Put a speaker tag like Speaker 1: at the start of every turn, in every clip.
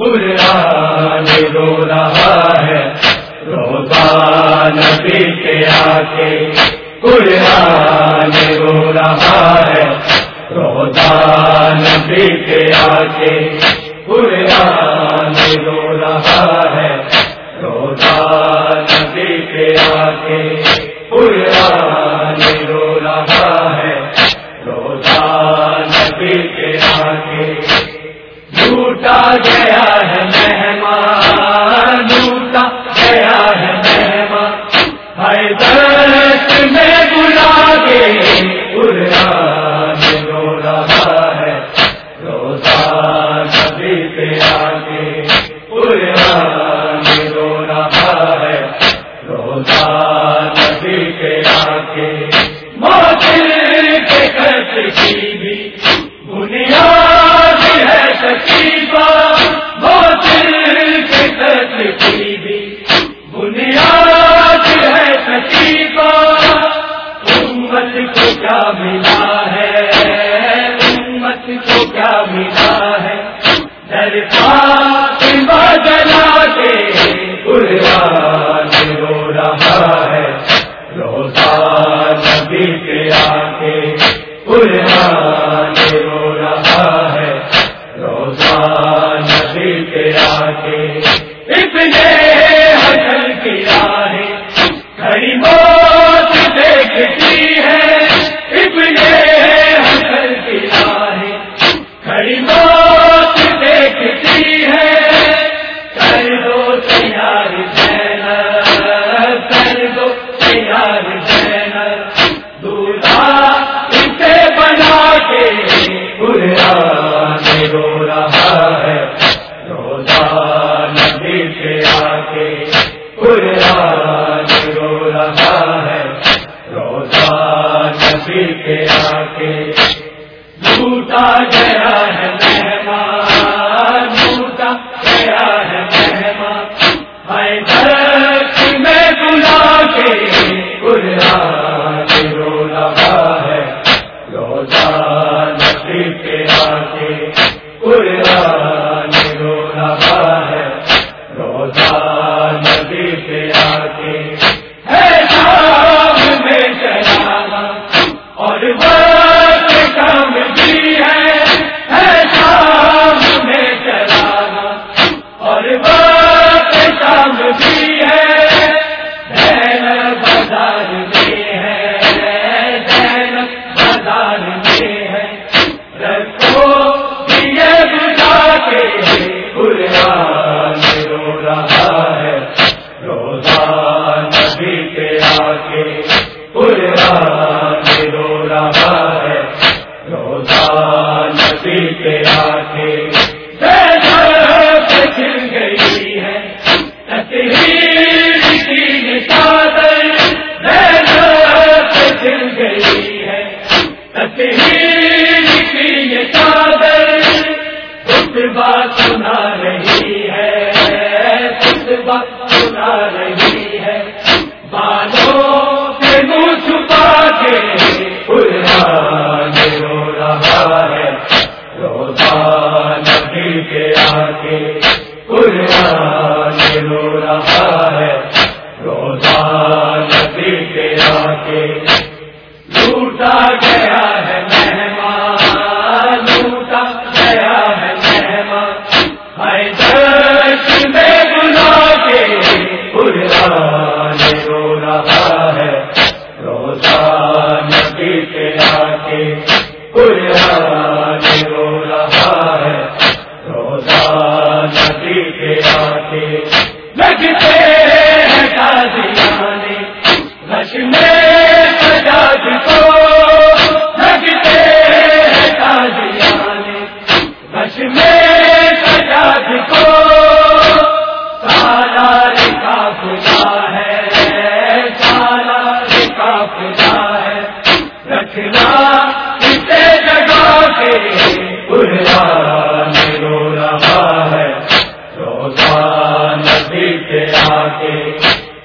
Speaker 1: قرآن رو رہا ہے روزان نبی کے آگے۔ قرآن رو رہا ہے روزان نبی کے آگے۔ قرآن رو رہا ہے روزان نبی کے آگے۔ قرآن رو رہا ہے روزان نبی کے آگے گیا کیا روزان نبی کے آگے۔ جھوٹا گیا ہے مہمان جھوٹا گیا ہے مہمان۔ حیدر میں بلا کے قرآن رو رہا ہے۔ روزان نبی کے آگے۔ قرآن رو رہا سنا رہی ہے۔ سنا رہی ہے بالوں سے منہ چھپا کے رو رہا ہے روزان نبی کے آگے قرآن رو نبی کے لوٹا گیا ہے مہمان، لوٹا گیا ہے مہمان۔ میں بلا کے قرآن رو رہا ہے روزان کے آگے قرآن رو رہا ہے روزان کے آگے لگتے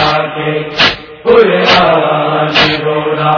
Speaker 1: آگے بولا